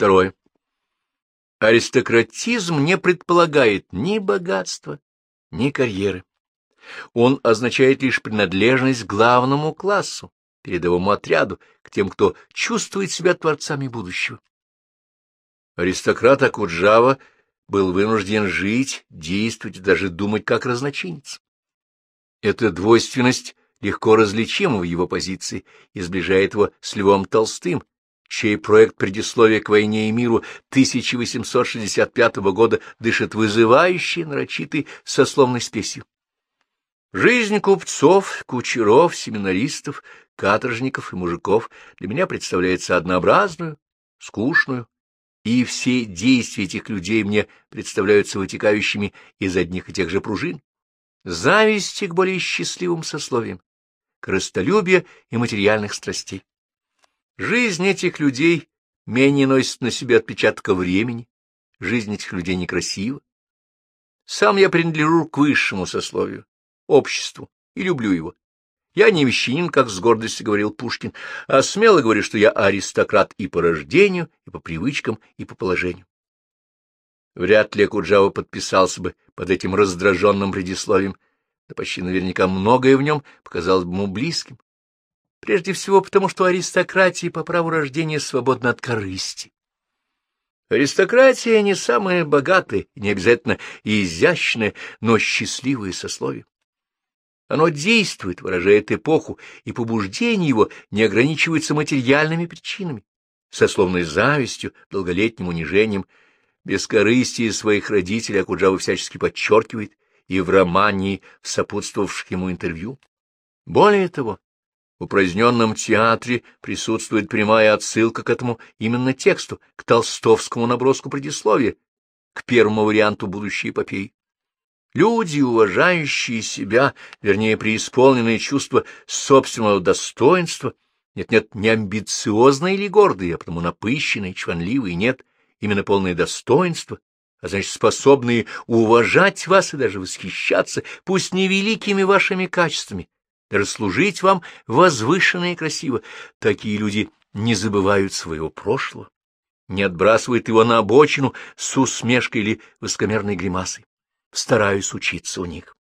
Второе. Аристократизм не предполагает ни богатства, ни карьеры. Он означает лишь принадлежность к главному классу, передовому отряду, к тем, кто чувствует себя творцами будущего. Аристократ Акуджава был вынужден жить, действовать даже думать как разночинец. Эта двойственность легко различима в его позиции и сближает его с Львом Толстым, чей проект предисловия к войне и миру 1865 года дышит вызывающей, нарочитой сословной спесью. Жизнь купцов, кучеров, семинаристов, каторжников и мужиков для меня представляется однообразную, скучную, и все действия этих людей мне представляются вытекающими из одних и тех же пружин. Зависти к более счастливым сословиям, корыстолюбия и материальных страстей. Жизнь этих людей менее носит на себе отпечатка времени, жизнь этих людей некрасива. Сам я принадлежу к высшему сословию, обществу, и люблю его. Я не мещанин, как с гордостью говорил Пушкин, а смело говорю, что я аристократ и по рождению, и по привычкам, и по положению. Вряд ли Акуджава подписался бы под этим раздраженным предисловием, да почти наверняка многое в нем показалось бы ему близким. Прежде всего потому, что аристократия по праву рождения свободна от корысти. Аристократия не самая богатая, не обязательно изящная, но счастливое сословие. Оно действует, выражает эпоху, и побуждение его не ограничивается материальными причинами, сословной завистью, долголетним унижением. Бескорыстие своих родителей Акуджава всячески подчеркивает и в романе, в сопутствовавших ему интервью. Более того, в упраздненном театре присутствует прямая отсылка к этому именно тексту, к толстовскому наброску предисловия, к первому варианту будущей эпопеи. Люди, уважающие себя, вернее, преисполненные чувства собственного достоинства, нет-нет, не амбициозные или гордые, а потому напыщенные, чванливые, нет, именно полное достоинство, а значит, способные уважать вас и даже восхищаться, пусть невеликими вашими качествами, даже служить вам возвышенно и красиво. Такие люди не забывают своего прошлого, не отбрасывают его на обочину с усмешкой или высокомерной гримасой. Стараюсь учиться у них.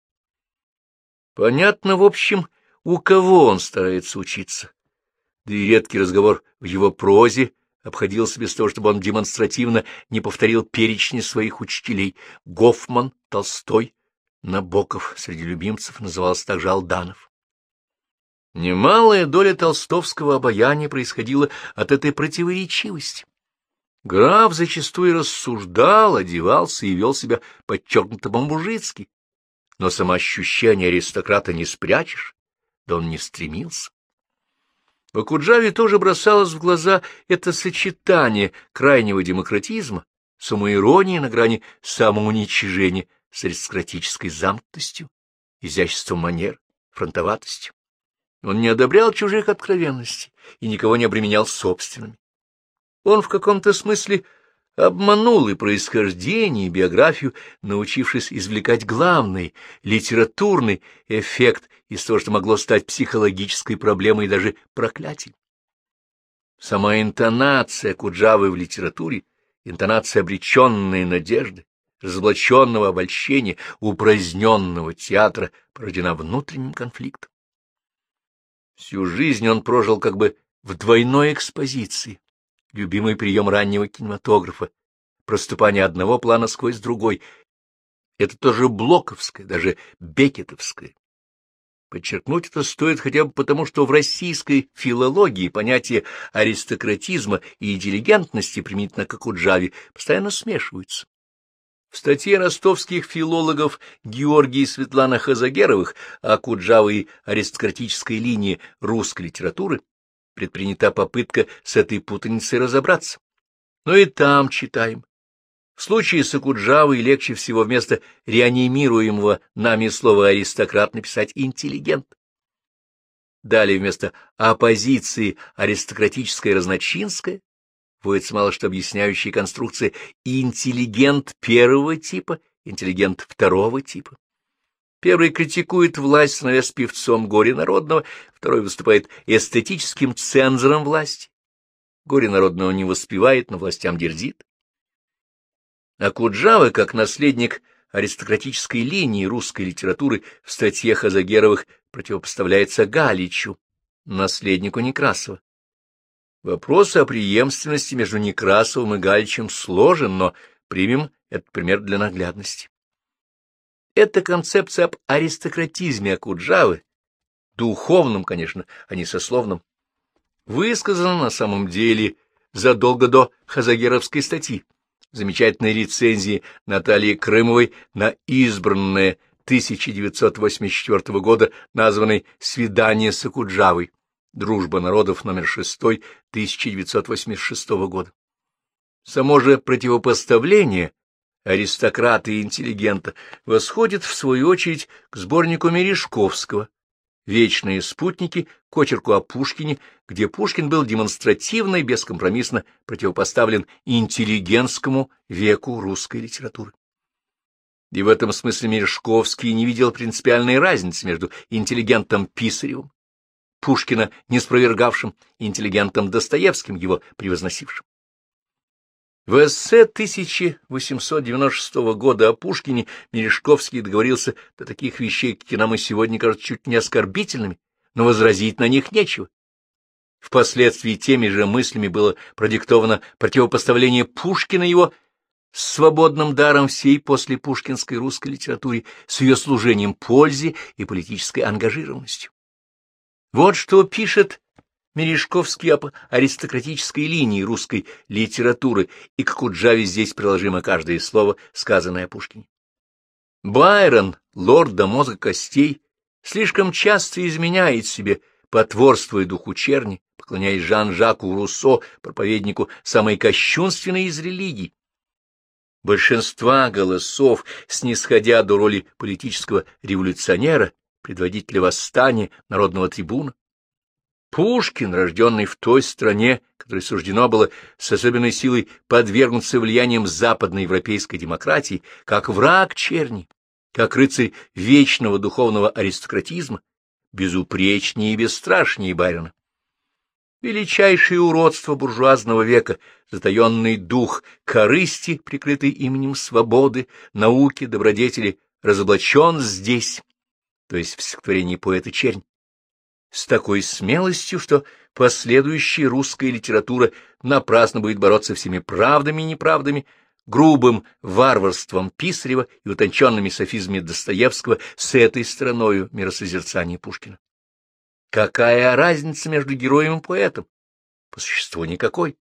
Понятно, в общем, у кого он старается учиться. Да и редкий разговор в его прозе обходился без того, чтобы он демонстративно не повторил перечни своих учителей. Гофман, Толстой, Набоков среди любимцев назывался также Алданов. Немалая доля толстовского обаяния происходила от этой противоречивости. Граф зачастую рассуждал, одевался и вел себя подчеркнуто бомбужицки, но самоощущение аристократа не спрячешь, да он не стремился. В Акуджаве тоже бросалось в глаза это сочетание крайнего демократизма, самоиронии на грани самоуничижения с аристократической замкнутостью, изяществом манер, фронтоватостью. Он не одобрял чужих откровенностей и никого не обременял собственными. Он в каком-то смысле обманул и происхождение, и биографию, научившись извлекать главный, литературный эффект из того, что могло стать психологической проблемой и даже проклятием. Сама интонация Куджавы в литературе, интонация обреченной надежды, разоблаченного обольщения, упраздненного театра порождена внутренним конфликтом. Всю жизнь он прожил как бы в двойной экспозиции, любимый прием раннего кинематографа, проступание одного плана сквозь другой. Это тоже блоковское, даже бекетовское. Подчеркнуть это стоит хотя бы потому, что в российской филологии понятия аристократизма и интеллигентности, применительно как у Джави, постоянно смешиваются. В статье ростовских филологов Георгия и Светлана Хазагеровых о Куджаве и аристократической линии русской литературы предпринята попытка с этой путаницей разобраться. Но и там читаем. В случае с Акуджавой легче всего вместо реанимируемого нами слова «аристократ» написать «интеллигент». Далее вместо оппозиции аристократическая разночинская вводится мало что объясняющая конструкция интеллигент первого типа, интеллигент второго типа. Первый критикует власть, становясь певцом горе народного, второй выступает эстетическим цензором власти. горе народного не воспевает, но властям дерзит. Акуджава, как наследник аристократической линии русской литературы, в статье Хазагеровых противопоставляется Галичу, наследнику Некрасова. Вопрос о преемственности между Некрасовым и Галичем сложен, но примем этот пример для наглядности. Эта концепция об аристократизме Акуджавы, духовном, конечно, а не сословном, высказана на самом деле задолго до Хазагеровской статьи, замечательной рецензии Натальи Крымовой на избранное 1984 года, названной «Свидание с Акуджавой. Дружба народов номер 6 1986 года». Само же противопоставление аристократа и интеллигента восходит, в свою очередь, к сборнику Мережковского «Вечные спутники» к очерку о Пушкине, где Пушкин был демонстративно и бескомпромиссно противопоставлен интеллигентскому веку русской литературы. И в этом смысле Мережковский не видел принципиальной разницы между интеллигентом Писаревым, Пушкина не спровергавшим, интеллигентом Достоевским, его превозносившим. В эссе 1896 года о Пушкине Мережковский договорился до таких вещей, какие нам и сегодня кажутся чуть не оскорбительными, но возразить на них нечего. Впоследствии теми же мыслями было продиктовано противопоставление Пушкина его свободным даром всей после пушкинской русской литературе, с ее служением пользе и политической ангажированностью. Вот что пишет Мережковский об аристократической линии русской литературы, и к Куджаве здесь приложимо каждое слово, сказанное о Пушкине. Байрон, лорд до мозга костей, слишком часто изменяет себе, потворствуя духу черни, поклоняясь Жан-Жаку Руссо, проповеднику самой кощунственной из религий. Большинства голосов, снисходя до роли политического революционера, предводителя восстания, народного трибуна, Пушкин, рожденный в той стране, которой суждено было с особенной силой подвергнуться влияниям западноевропейской демократии, как враг черни, как рыцарь вечного духовного аристократизма, безупречнее и бесстрашнее Барина. Величайшее уродство буржуазного века, затаенный дух корысти, прикрытый именем свободы, науки, добродетели, разоблачен здесь, то есть в стихотворении поэта Чернь с такой смелостью, что последующая русская литература напрасно будет бороться всеми правдами и неправдами, грубым варварством Писарева и утонченными софизмами Достоевского с этой стороною миросозерцания Пушкина. Какая разница между героем и поэтом? По существу никакой.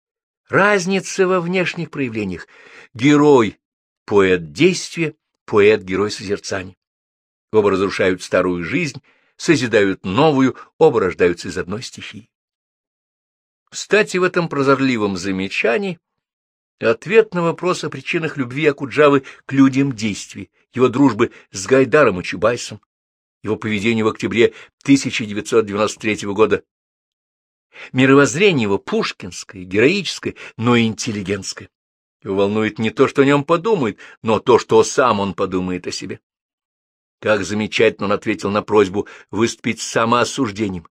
Разница во внешних проявлениях. Герой — поэт действия, поэт — герой созерцания. Оба разрушают старую жизнь, созидают новую, оба рождаются из одной стихии. Кстати, в этом прозорливом замечании ответ на вопрос о причинах любви Акуджавы к людям действий, его дружбы с Гайдаром и Чубайсом, его поведению в октябре 1993 года, мировоззрение его пушкинское, героическое, но и интеллигентское. Его волнует не то, что о нем подумают, но то, что сам он подумает о себе. Как замечательно он ответил на просьбу выступить самоосуждением.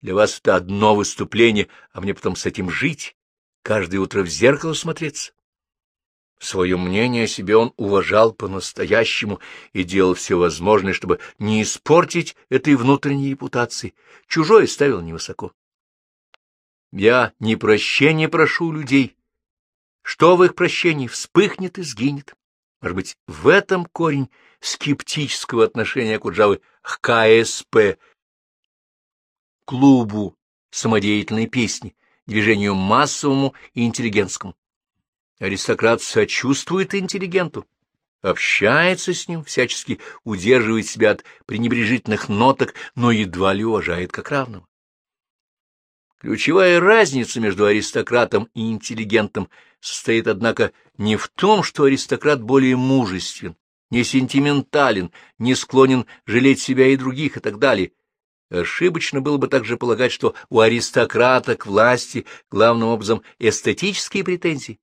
Для вас это одно выступление, а мне потом с этим жить, каждое утро в зеркало смотреться. Свое мнение о себе он уважал по-настоящему и делал все возможное, чтобы не испортить этой внутренней репутации. Чужое ставил невысоко. Я не прощения прошу людей. Что в их прощении вспыхнет и сгинет? Может быть, в этом корень скептического отношения Куджавы к КСП, клубу самодеятельной песни, движению массовому и интеллигентскому. Аристократ сочувствует интеллигенту, общается с ним, всячески удерживает себя от пренебрежительных ноток, но едва ли уважает как равного. Ключевая разница между аристократом и интеллигентом состоит, однако, не в том, что аристократ более мужествен, не сентиментален, не склонен жалеть себя и других и так далее. Ошибочно было бы также полагать, что у аристократа к власти главным образом эстетические претензии.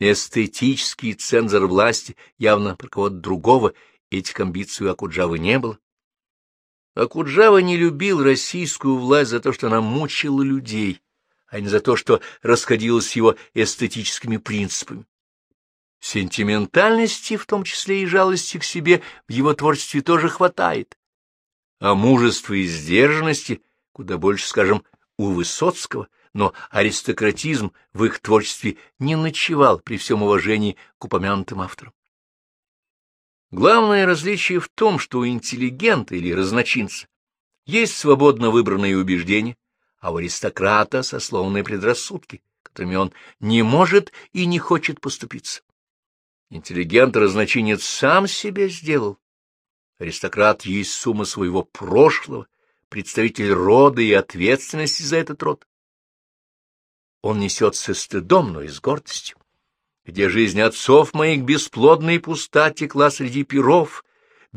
Эстетический цензор власти явно про кого-то другого, этих амбиций у Акуджавы не было. Акуджава не любил российскую власть за то, что она мучила людей, а не за то, что расходилось с его эстетическими принципами. Сентиментальности, в том числе и жалости к себе, в его творчестве тоже хватает. А мужества и сдержанности куда больше, скажем, у Высоцкого, но аристократизм в их творчестве не ночевал при всем уважении к упомянутым авторам. Главное различие в том, что у интеллигента или разночинца есть свободно выбранные убеждения, а у аристократа сословные предрассудки, которыми он не может и не хочет поступиться. Интеллигент-разночинец сам себя сделал. Аристократ есть сумма своего прошлого, представитель рода и ответственности за этот род. Он несет со стыдом, но и с гордостью. Где жизнь отцов моих бесплодна и пуста текла среди перов,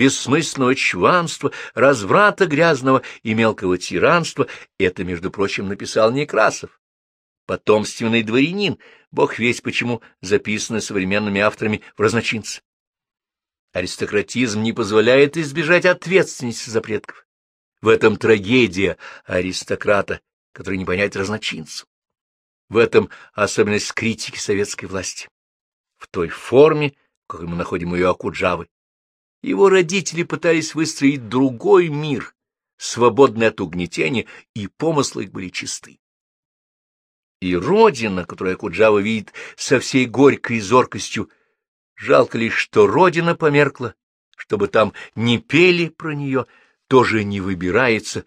бессмысленного чванства, разврата грязного и мелкого тиранства, это, между прочим, написал Некрасов. Потомственный дворянин, бог весть почему записаны современными авторами в разночинце. Аристократизм не позволяет избежать ответственности за предков. В этом трагедия аристократа, который не понять разночинцу. В этом особенность критики советской власти. В той форме, как мы находим ее Акуджавы. Его родители пытались выстроить другой мир, свободный от угнетения, и помыслы их были чисты. И родина, которую Акуджава видит со всей горькой зоркостью, жалко лишь, что родина померкла, чтобы там не пели про нее, тоже не выбирается,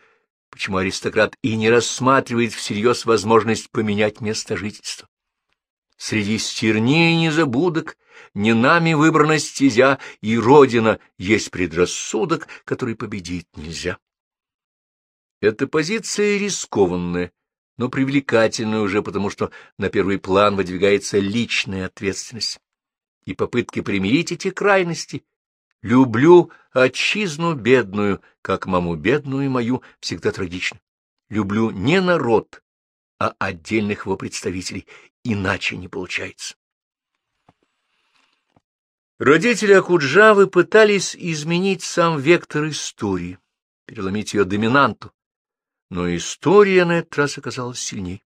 почему аристократ и не рассматривает всерьез возможность поменять место жительства. Среди стерней и незабудок не нами выбрана стезя, и Родина есть предрассудок, который победить нельзя. Эта позиция рискованная, но привлекательная уже потому, что на первый план выдвигается личная ответственность. И попытки примирить эти крайности Люблю отчизну бедную, как маму бедную мою, всегда трагично. Люблю не народ, а отдельных его представителей, иначе не получается. Родители Акуджавы пытались изменить сам вектор истории, переломить ее доминанту, но история на этот раз оказалась сильней.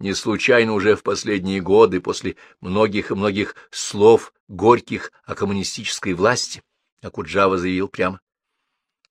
Не случайно уже в последние годы, после многих и многих слов горьких о коммунистической власти, Акуджава заявил прямо.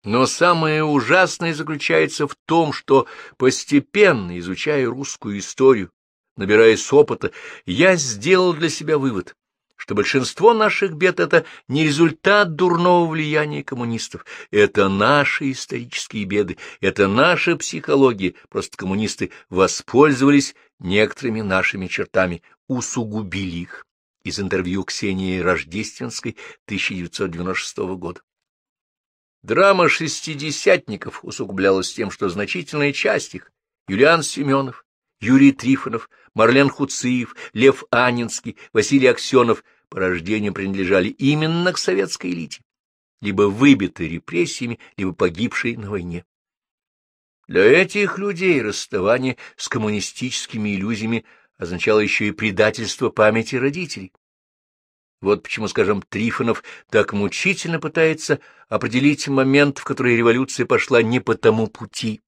Но самое ужасное заключается в том, что, постепенно изучая русскую историю, набираясь опыта, я сделал для себя вывод, что большинство наших бед — это не результат дурного влияния коммунистов, это наши исторические беды, это наша психология, просто коммунисты воспользовались некоторыми нашими чертами, усугубили их. Из интервью Ксении Рождественской 1996 года. Драма шестидесятников усугублялась тем, что значительная часть их — Юлиан Семенов, Юрий Трифонов, Марлен Хуциев, Лев Анинский, Василий Аксенов по рождению принадлежали именно к советской элите, либо выбиты репрессиями, либо погибшие на войне. Для этих людей расставание с коммунистическими иллюзиями означало еще и предательство памяти родителей. Вот почему, скажем, Трифонов так мучительно пытается определить момент, в который революция пошла не по тому пути.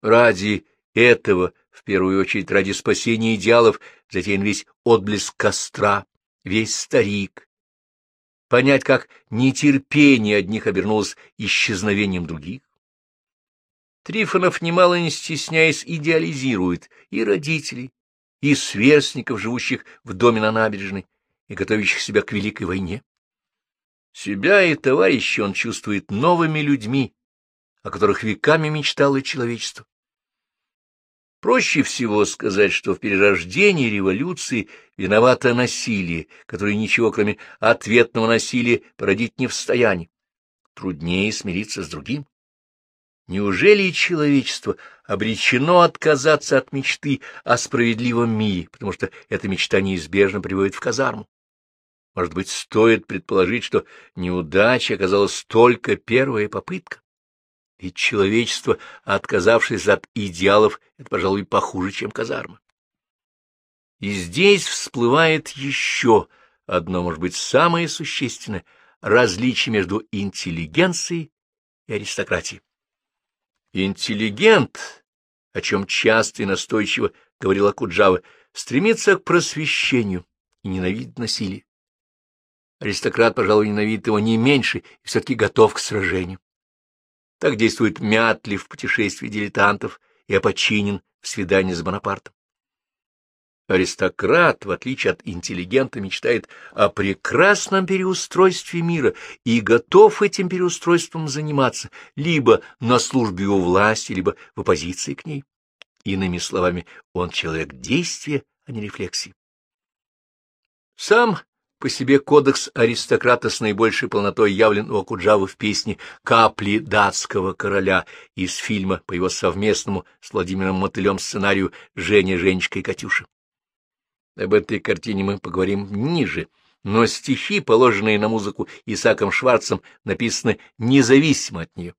Ради этого, в первую очередь ради спасения идеалов, затем весь отблеск костра, весь старик. Понять, как нетерпение одних обернулось исчезновением других. Трифонов, немало не стесняясь, идеализирует и родителей, и сверстников, живущих в доме на набережной и готовящих себя к Великой войне. Себя и товарища он чувствует новыми людьми, о которых веками мечтало человечество. Проще всего сказать, что в перерождении революции виновато насилие, которое ничего, кроме ответного насилия, породить не в состоянии. Труднее смириться с другим. Неужели человечество обречено отказаться от мечты о справедливом мире, потому что эта мечта неизбежно приводит в казарму? Может быть, стоит предположить, что неудача оказалась только первая попытка? Ведь человечество, отказавшись от идеалов, это, пожалуй, похуже, чем казарма. И здесь всплывает еще одно, может быть, самое существенное различие между интеллигенцией и аристократией. Интеллигент о чем часто и настойчиво говорила Куджава, стремится к просвещению и ненавидит насилие. Аристократ, пожалуй, ненавидит его не меньше и все-таки готов к сражению. Так действует Мятли в путешествии дилетантов и Апочинин в свидании с Бонапартом. Аристократ, в отличие от интеллигента, мечтает о прекрасном переустройстве мира и готов этим переустройством заниматься либо на службе у власти, либо в оппозиции к ней. Иными словами, он человек действия, а не рефлексии. Сам по себе кодекс аристократа с наибольшей полнотой явлен у Акуджавы в песне «Капли датского короля» из фильма по его совместному с Владимиром Мотылем сценарию «Женя, Женечка и Катюша». Об этой картине мы поговорим ниже, но стихи, положенные на музыку Исаком Шварцем, написаны независимо от нее.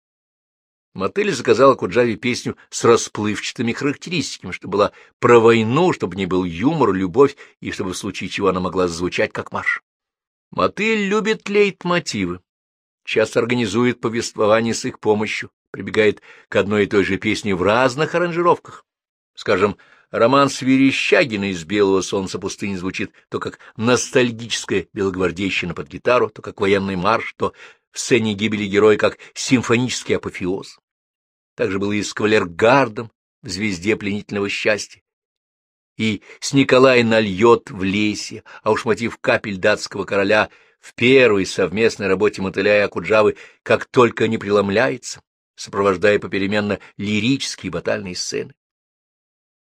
Мотель заказала Куджаве песню с расплывчатыми характеристиками, чтобы была про войну, чтобы не был юмор, любовь, и чтобы в случае чего она могла звучать как марш. Мотыль любит лейтмотивы, часто организует повествование с их помощью, прибегает к одной и той же песне в разных аранжировках. Скажем, Роман Свирещагина из «Белого солнца пустыни» звучит то как ностальгическая белогвардейщина под гитару, то как военный марш, то в сцене гибели героя как симфонический апофеоз. Также было и с кавалергардом в «Звезде пленительного счастья». И с Николай нальет в лесе, а уж мотив капель датского короля в первой совместной работе Мотыля и Акуджавы как только не преломляется, сопровождая попеременно лирические батальные сцены.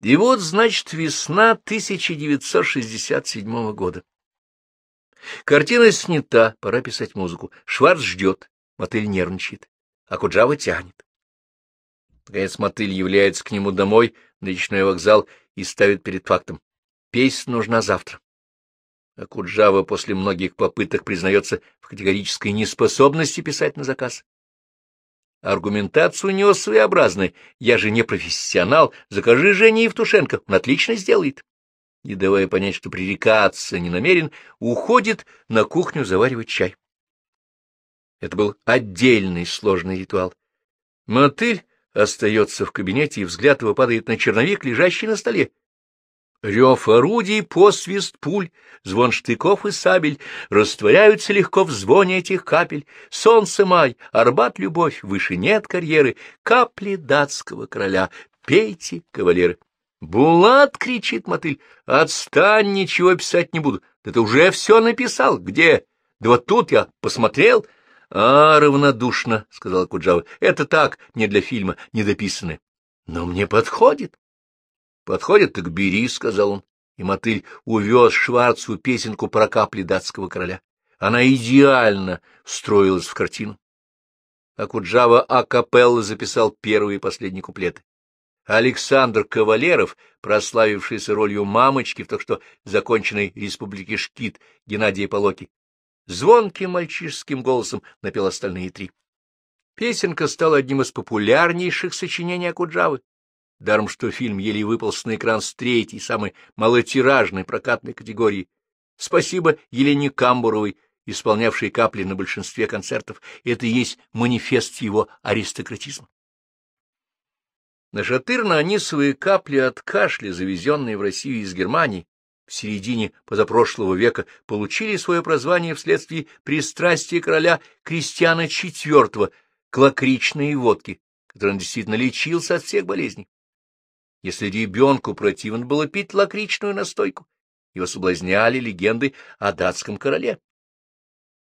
И вот, значит, весна 1967 года. Картина снята, пора писать музыку. Шварц ждет, мотыль нервничает, а Куджава тянет. Наконец мотыль является к нему домой, на речной вокзал, и ставит перед фактом. Песня нужна завтра. А Куджава после многих попыток признается в категорической неспособности писать на заказ. Аргументация у него своеобразная. Я же не профессионал, закажи Жене Евтушенко, он отлично сделает. Не давая понять, что пререкаться не намерен, уходит на кухню заваривать чай. Это был отдельный сложный ритуал. Мотыль остается в кабинете, и взгляд его падает на черновик, лежащий на столе. Рев орудий, посвист пуль, звон штыков и сабель растворяются легко в звоне этих капель. Солнце май, Арбат любовь, выше нет карьеры, капли датского короля. Пейте, кавалеры. «Булат!» — кричит мотыль. «Отстань, ничего писать не буду. Да ты уже все написал. Где? Да вот тут я посмотрел». «А, равнодушно», — сказал Куджава. «Это так, не для фильма, недописанное. Но мне подходит». Подходит, так бери, — сказал он, и мотыль увез Шварцу песенку про капли датского короля. Она идеально встроилась в картину. А Куджава акапелла записал первые и последние куплеты. Александр Кавалеров, прославившийся ролью мамочки в только что законченной республике Шкит Геннадия Полоки, звонким мальчишеским голосом напел остальные три. Песенка стала одним из популярнейших сочинений Акуджавы. Даром, что фильм еле выполз на экран с третьей, самой малотиражной прокатной категории. Спасибо Елене Камбуровой, исполнявшей капли на большинстве концертов. Это и есть манифест его аристократизма. Нашатырно они свои капли от кашля, завезенные в Россию из Германии, в середине позапрошлого века получили свое прозвание вследствие пристрастия короля Кристиана IV к лакричной водке, которой он действительно лечился от всех болезней. Если ребенку противно было пить лакричную настойку, его соблазняли легенды о датском короле.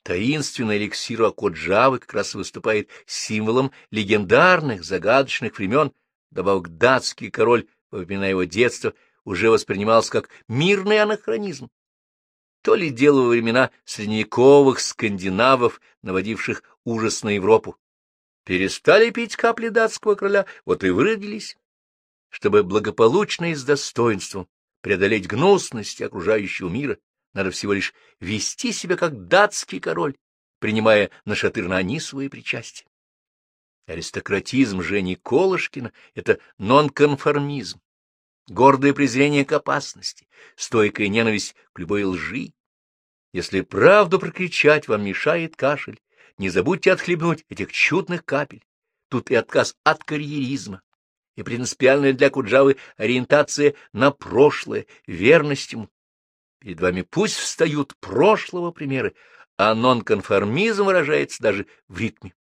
Таинственный эликсир Акоджавы как раз выступает символом легендарных, загадочных времен, добавок датский король, во времена его детства, уже воспринимался как мирный анахронизм. То ли дело во времена средневековых скандинавов, наводивших ужас на Европу. Перестали пить капли датского короля, вот и выродились чтобы благополучно и с достоинством преодолеть гнусности окружающего мира, надо всего лишь вести себя как датский король, принимая на шатырно-анисовые причастия. Аристократизм Жени Колышкина — это нонконформизм, гордое презрение к опасности, стойкая ненависть к любой лжи. Если правду прокричать вам мешает кашель, не забудьте отхлебнуть этих чудных капель. Тут и отказ от карьеризма, и принципиальная для Куджавы ориентация на прошлое, верность ему. Перед вами пусть встают прошлого примеры, а нонконформизм выражается даже в ритме.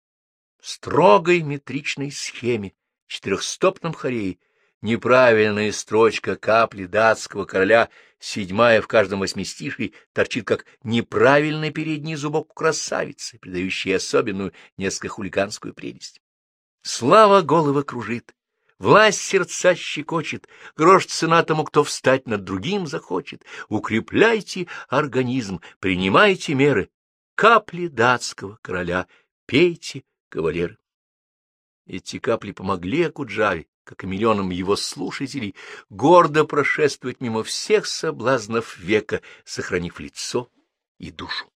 Строгой метричной схеме, четырехстопном хорее, неправильная строчка капли датского короля, седьмая в каждом восьмистишии, торчит как неправильный передний зубок красавицы, придающий особенную, несколько хулиганскую прелесть. Слава головы кружит, власть сердца щекочет, грош цена тому, кто встать над другим захочет. Укрепляйте организм, принимайте меры. Капли датского короля, пейте, кавалеры. Эти капли помогли Акуджаве, как и миллионам его слушателей, гордо прошествовать мимо всех соблазнов века, сохранив лицо и душу.